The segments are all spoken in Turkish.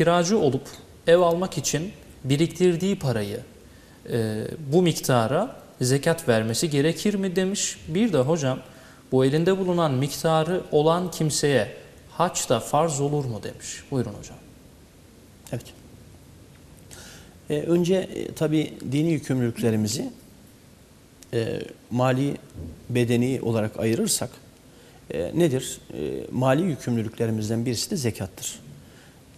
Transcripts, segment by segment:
kiracı olup ev almak için biriktirdiği parayı e, bu miktara zekat vermesi gerekir mi demiş. Bir de hocam bu elinde bulunan miktarı olan kimseye haç da farz olur mu demiş. Buyurun hocam. Evet. Ee, önce e, tabii dini yükümlülüklerimizi e, mali bedeni olarak ayırırsak e, nedir? E, mali yükümlülüklerimizden birisi de zekattır.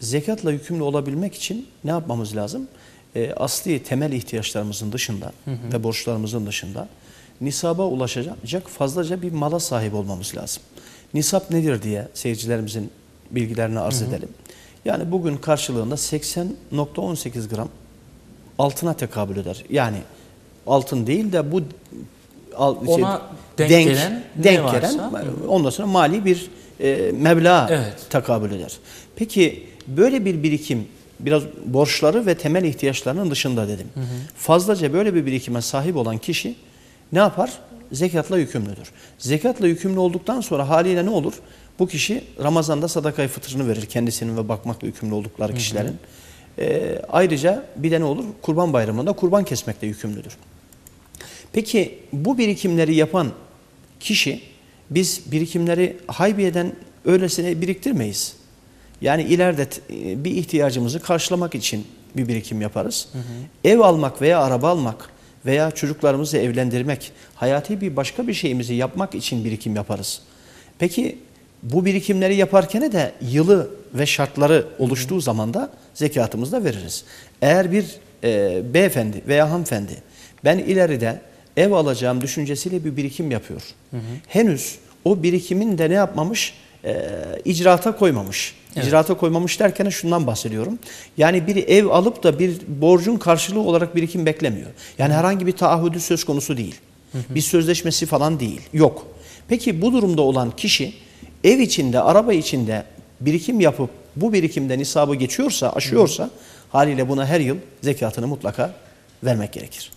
Zekatla yükümlü olabilmek için ne yapmamız lazım? E, asli temel ihtiyaçlarımızın dışında hı hı. ve borçlarımızın dışında nisaba ulaşacak fazlaca bir mala sahip olmamız lazım. Nisap nedir diye seyircilerimizin bilgilerini arz hı hı. edelim. Yani bugün karşılığında 80.18 gram altına tekabül eder. Yani altın değil de bu al, şey, ona denk, denk gelen denk gelen ondan sonra mali bir e, meblağ evet. tekabül eder. Peki böyle bir birikim biraz borçları ve temel ihtiyaçlarının dışında dedim. Hı hı. Fazlaca böyle bir birikime sahip olan kişi ne yapar? Zekatla yükümlüdür. Zekatla yükümlü olduktan sonra haliyle ne olur? Bu kişi Ramazan'da sadakayı fıtrını verir kendisinin ve bakmakla yükümlü oldukları kişilerin. Hı hı. E, ayrıca bir de ne olur? Kurban bayramında kurban kesmekle yükümlüdür. Peki bu birikimleri yapan kişi biz birikimleri haybiyeden öylesine biriktirmeyiz. Yani ileride bir ihtiyacımızı karşılamak için bir birikim yaparız. Hı hı. Ev almak veya araba almak veya çocuklarımızı evlendirmek, hayati bir başka bir şeyimizi yapmak için birikim yaparız. Peki bu birikimleri yaparken de yılı ve şartları oluştuğu zaman da zekatımızı da veririz. Eğer bir e, beyefendi veya hanımefendi ben ileride ev alacağım düşüncesiyle bir birikim yapıyor. Hı hı. Henüz o birikimin de ne yapmamış? E, icraata koymamış. Evet. İcraata koymamış derken şundan bahsediyorum. Yani bir ev alıp da bir borcun karşılığı olarak birikim beklemiyor. Yani hı. herhangi bir taahhüdü söz konusu değil. Hı hı. Bir sözleşmesi falan değil. Yok. Peki bu durumda olan kişi ev içinde, araba içinde birikim yapıp bu birikimden nisabı geçiyorsa, aşıyorsa hı. haliyle buna her yıl zekatını mutlaka vermek gerekir.